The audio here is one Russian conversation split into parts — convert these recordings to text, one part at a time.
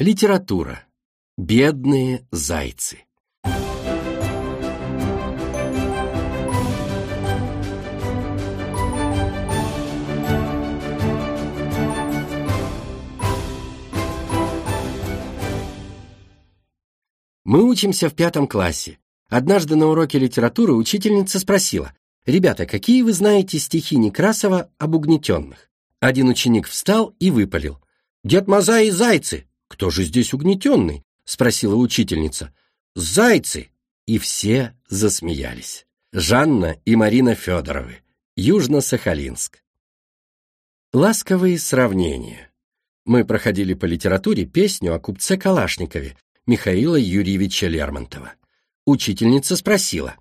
Литература. Бедные зайцы. Мы учимся в пятом классе. Однажды на уроке литературы учительница спросила, «Ребята, какие вы знаете стихи Некрасова об угнетенных?» Один ученик встал и выпалил. «Дед Мазай и зайцы!» «Кто же здесь угнетенный?» — спросила учительница. «Зайцы!» И все засмеялись. Жанна и Марина Федоровы. Южно-Сахалинск. Ласковые сравнения. Мы проходили по литературе песню о купце Калашникове, Михаила Юрьевича Лермонтова. Учительница спросила,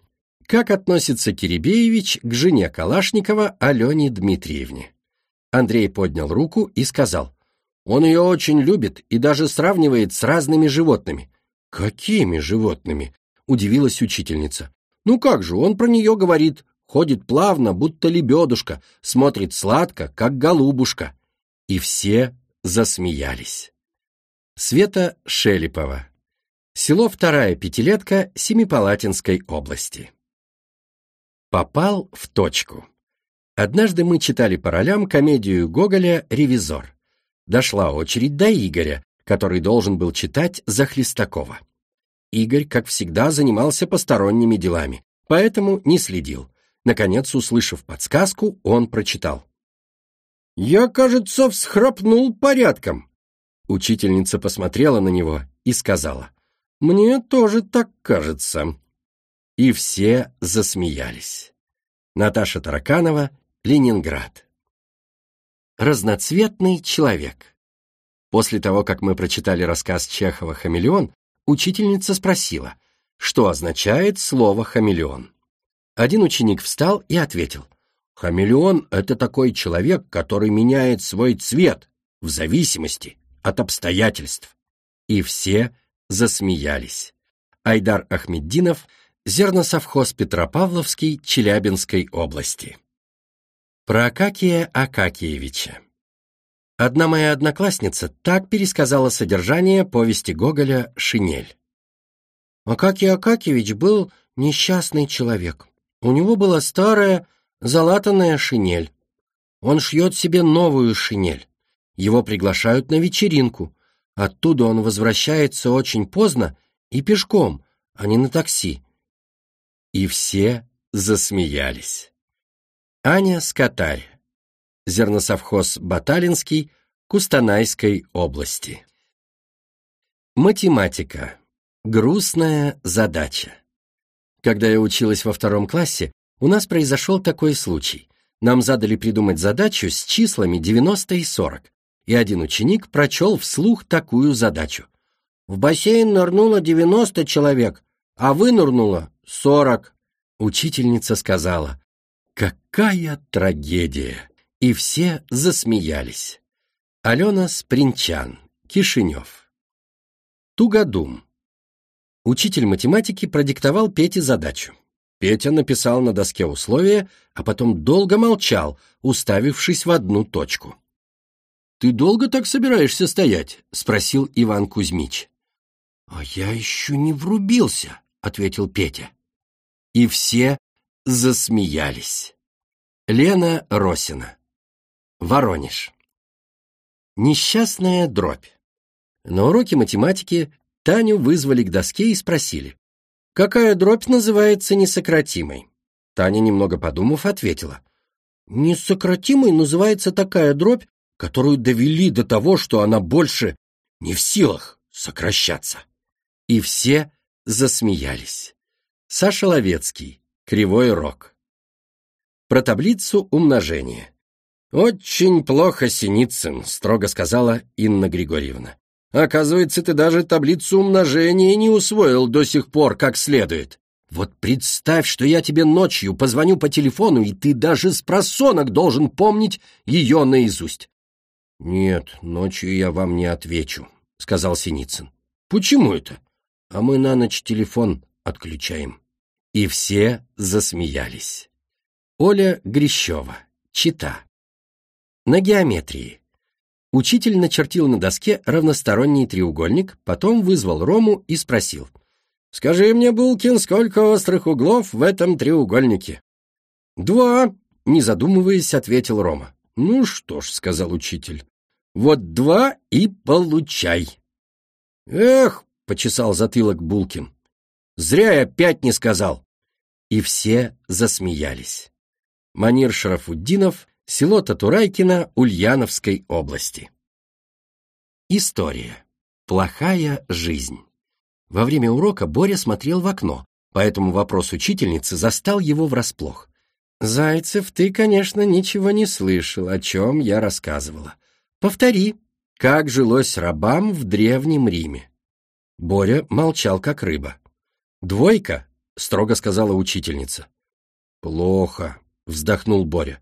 как относится Киребеевич к жене Калашникова Алене Дмитриевне? Андрей поднял руку и сказал, он ее очень любит и даже сравнивает с разными животными. Какими животными? Удивилась учительница. Ну как же, он про нее говорит, ходит плавно, будто лебедушка, смотрит сладко, как голубушка. И все засмеялись. Света Шелепова Село Вторая Пятилетка Семипалатинской области. Попал в точку. Однажды мы читали по ролям комедию Гоголя «Ревизор». Дошла очередь до Игоря, который должен был читать за Хлестакова. Игорь, как всегда, занимался посторонними делами, поэтому не следил. Наконец, услышав подсказку, он прочитал. «Я, кажется, всхрапнул порядком». Учительница посмотрела на него и сказала. «Мне тоже так кажется». И все засмеялись. Наташа Тараканова, Ленинград. Разноцветный человек. После того, как мы прочитали рассказ Чехова «Хамелеон», учительница спросила, что означает слово «хамелеон». Один ученик встал и ответил, «Хамелеон — это такой человек, который меняет свой цвет в зависимости от обстоятельств». И все засмеялись. Айдар Ахмеддинов, зерносовхоз Петропавловский Челябинской области. Про Акакия Акакиевича. Одна моя одноклассница так пересказала содержание повести Гоголя «Шинель». Акакий Акакиевич был несчастный человек. У него была старая, залатанная шинель. Он шьет себе новую шинель. Его приглашают на вечеринку. Оттуда он возвращается очень поздно и пешком, а не на такси. И все засмеялись. Аня Скотарь. Зерносовхоз Баталинский Кустанайской области. Математика. Грустная задача. Когда я училась во втором классе, у нас произошел такой случай. Нам задали придумать задачу с числами 90 и 40 и один ученик прочел вслух такую задачу. «В бассейн нырнуло 90 человек, а вынырнуло 40». Учительница сказала, «Какая трагедия!» И все засмеялись. Алена Спринчан, Кишинев. Тугодум. Учитель математики продиктовал Пете задачу. Петя написал на доске условия, а потом долго молчал, уставившись в одну точку. «Ты долго так собираешься стоять?» — спросил Иван Кузьмич. «А я еще не врубился», — ответил Петя. И все засмеялись. Лена Росина. Воронеж. Несчастная дробь. На уроке математики Таню вызвали к доске и спросили, какая дробь называется несократимой. Таня, немного подумав, ответила, несократимой называется такая дробь, которую довели до того, что она больше не в силах сокращаться. И все засмеялись. Саша Ловецкий, Кривой Рог. Про таблицу умножения. «Очень плохо, Синицын», — строго сказала Инна Григорьевна. «Оказывается, ты даже таблицу умножения не усвоил до сих пор как следует. Вот представь, что я тебе ночью позвоню по телефону, и ты даже с просонок должен помнить ее наизусть. «Нет, ночью я вам не отвечу», — сказал Синицын. «Почему это?» «А мы на ночь телефон отключаем». И все засмеялись. Оля Грищева, Чита. На геометрии. Учитель начертил на доске равносторонний треугольник, потом вызвал Рому и спросил. «Скажи мне, Булкин, сколько острых углов в этом треугольнике?» «Два», — не задумываясь, ответил Рома. «Ну что ж», — сказал учитель, — «вот два и получай». «Эх», — почесал затылок Булкин, — «зря я пять не сказал». И все засмеялись. Манир Шарафуддинов, село Татурайкино Ульяновской области. История. Плохая жизнь. Во время урока Боря смотрел в окно, поэтому вопрос учительницы застал его врасплох. «Зайцев, ты, конечно, ничего не слышал, о чем я рассказывала. Повтори, как жилось рабам в Древнем Риме?» Боря молчал, как рыба. «Двойка», — строго сказала учительница. «Плохо», — вздохнул Боря.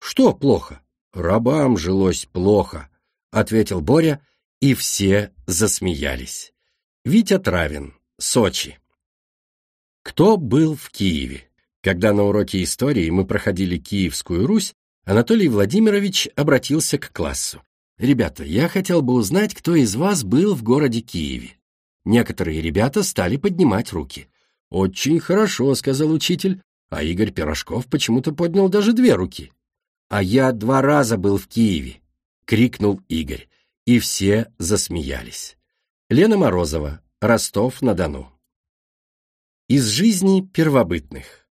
«Что плохо?» «Рабам жилось плохо», — ответил Боря, и все засмеялись. Витя Травин, Сочи. Кто был в Киеве? Когда на уроке истории мы проходили Киевскую Русь, Анатолий Владимирович обратился к классу. «Ребята, я хотел бы узнать, кто из вас был в городе Киеве». Некоторые ребята стали поднимать руки. «Очень хорошо», — сказал учитель, а Игорь Пирожков почему-то поднял даже две руки. «А я два раза был в Киеве», — крикнул Игорь, и все засмеялись. Лена Морозова, Ростов-на-Дону. Из жизни первобытных.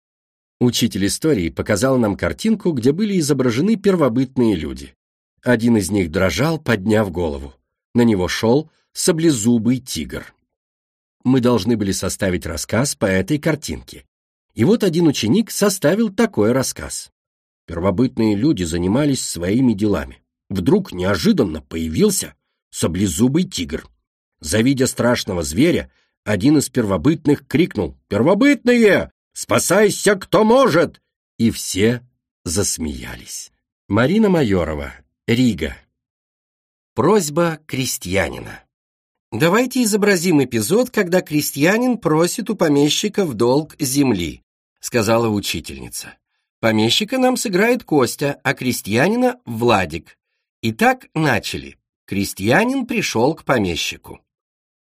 Учитель истории показал нам картинку, где были изображены первобытные люди. Один из них дрожал, подняв голову. На него шел саблезубый тигр. Мы должны были составить рассказ по этой картинке. И вот один ученик составил такой рассказ. Первобытные люди занимались своими делами. Вдруг неожиданно появился саблезубый тигр. Завидя страшного зверя, один из первобытных крикнул «Первобытные! Спасайся, кто может!» И все засмеялись. Марина Майорова, Рига. Просьба крестьянина. Давайте изобразим эпизод, когда крестьянин просит у помещика в долг земли, сказала учительница. Помещика нам сыграет Костя, а крестьянина — Владик. Итак, начали. Крестьянин пришел к помещику.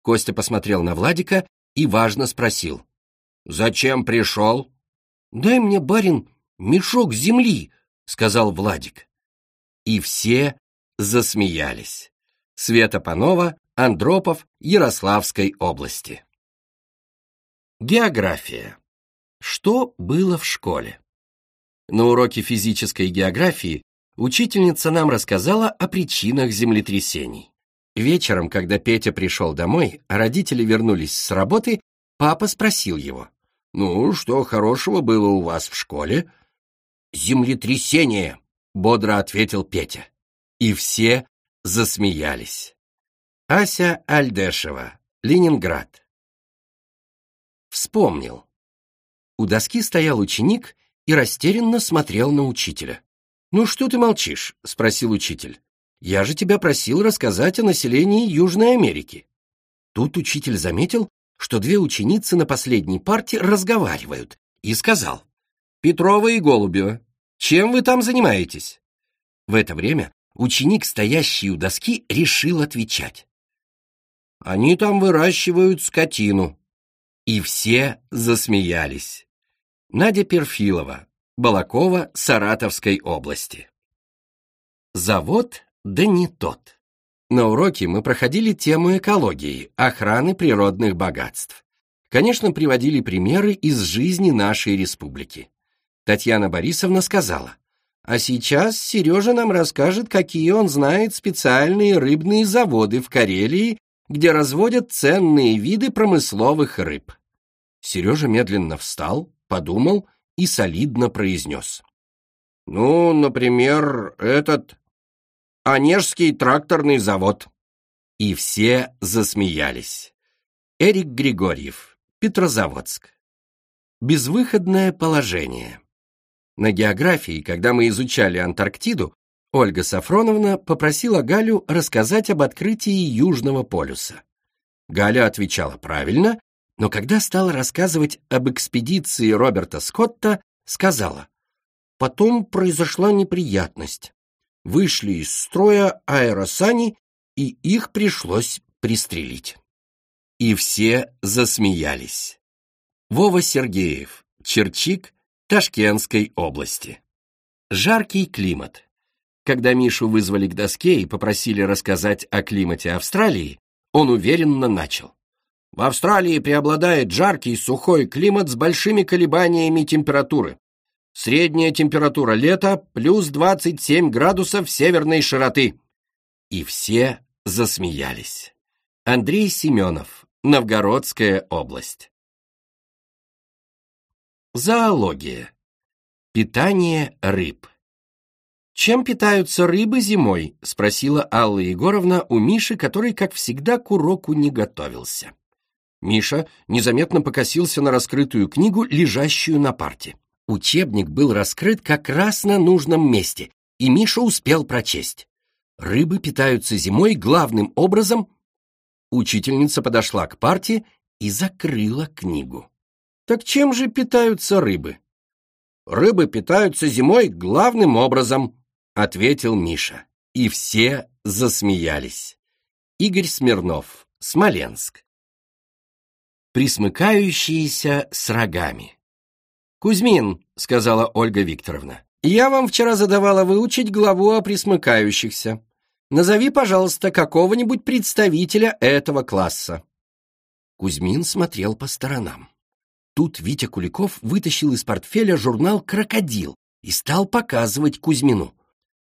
Костя посмотрел на Владика и важно спросил. «Зачем пришел?» «Дай мне, барин, мешок земли», — сказал Владик. И все засмеялись. Света Панова, Андропов, Ярославской области. География. Что было в школе? На уроке физической географии учительница нам рассказала о причинах землетрясений. Вечером, когда Петя пришел домой, а родители вернулись с работы, Папа спросил его. «Ну, что хорошего было у вас в школе?» «Землетрясение», — бодро ответил Петя. И все засмеялись. Ася Альдешева, Ленинград. Вспомнил. У доски стоял ученик и растерянно смотрел на учителя. «Ну что ты молчишь?» — спросил учитель. «Я же тебя просил рассказать о населении Южной Америки». Тут учитель заметил, что две ученицы на последней парте разговаривают, и сказал, «Петрова и Голубева, чем вы там занимаетесь?» В это время ученик, стоящий у доски, решил отвечать. «Они там выращивают скотину». И все засмеялись. Надя Перфилова, Балакова, Саратовской области. Завод да не тот. На уроке мы проходили тему экологии, охраны природных богатств. Конечно, приводили примеры из жизни нашей республики. Татьяна Борисовна сказала, а сейчас Сережа нам расскажет, какие он знает специальные рыбные заводы в Карелии, где разводят ценные виды промысловых рыб. Сережа медленно встал, подумал и солидно произнес. Ну, например, этот Онежский тракторный завод». И все засмеялись. Эрик Григорьев, Петрозаводск. Безвыходное положение. На географии, когда мы изучали Антарктиду, Ольга Сафроновна попросила Галю рассказать об открытии Южного полюса. Галя отвечала правильно, но когда стала рассказывать об экспедиции Роберта Скотта, сказала, «Потом произошла неприятность. вышли из строя аэросани, и их пришлось пристрелить. И все засмеялись. Вова Сергеев, Черчик, Ташкентской области. Жаркий климат. Когда Мишу вызвали к доске и попросили рассказать о климате Австралии, он уверенно начал. В Австралии преобладает жаркий сухой климат с большими колебаниями температуры. Средняя температура лета плюс 27 градусов северной широты. И все засмеялись. Андрей Семенов, Новгородская область. Зоология. Питание рыб. «Чем питаются рыбы зимой?» — спросила Алла Егоровна у Миши, который, как всегда, к уроку не готовился. Миша незаметно покосился на раскрытую книгу, лежащую на парте. Учебник был раскрыт как раз на нужном месте, и Миша успел прочесть. Рыбы питаются зимой главным образом. Учительница подошла к парте и закрыла книгу. Так чем же питаются рыбы? Рыбы питаются зимой главным образом, ответил Миша. И все засмеялись. Игорь Смирнов, Смоленск. Присмыкающиеся с рогами. «Кузьмин», — сказала Ольга Викторовна, — «я вам вчера задавала выучить главу о присмыкающихся. Назови, пожалуйста, какого-нибудь представителя этого класса». Кузьмин смотрел по сторонам. Тут Витя Куликов вытащил из портфеля журнал «Крокодил» и стал показывать Кузьмину.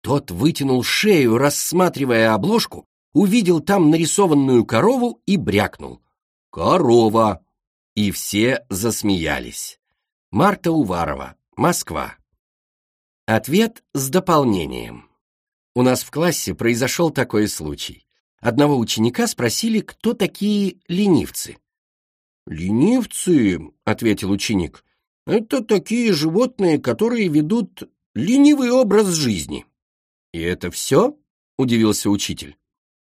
Тот вытянул шею, рассматривая обложку, увидел там нарисованную корову и брякнул. «Корова!» И все засмеялись. Марта Уварова, Москва. Ответ с дополнением. У нас в классе произошел такой случай. Одного ученика спросили, кто такие ленивцы. «Ленивцы», — ответил ученик, — «это такие животные, которые ведут ленивый образ жизни». «И это все?» — удивился учитель.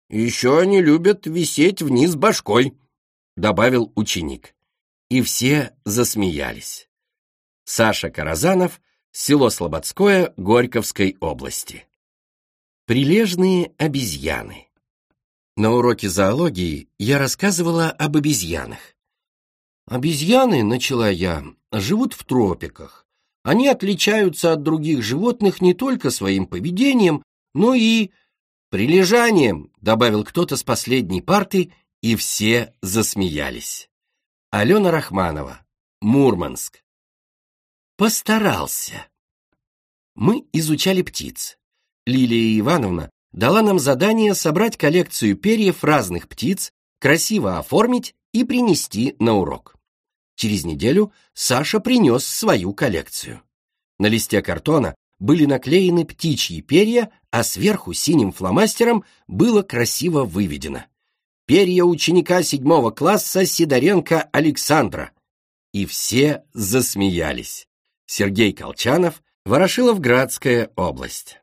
«Еще они любят висеть вниз башкой», — добавил ученик. И все засмеялись. Саша Каразанов, село Слободское, Горьковской области. Прилежные обезьяны. На уроке зоологии я рассказывала об обезьянах. Обезьяны, начала я, живут в тропиках. Они отличаются от других животных не только своим поведением, но и прилежанием, добавил кто-то с последней парты, и все засмеялись. Алена Рахманова, Мурманск. Постарался. Мы изучали птиц. Лилия Ивановна дала нам задание собрать коллекцию перьев разных птиц, красиво оформить и принести на урок. Через неделю Саша принес свою коллекцию. На листе картона были наклеены птичьи перья, а сверху синим фломастером было красиво выведено. Перья ученика седьмого класса Сидоренко Александра. И все засмеялись. Сергей Колчанов, Ворошиловградская область.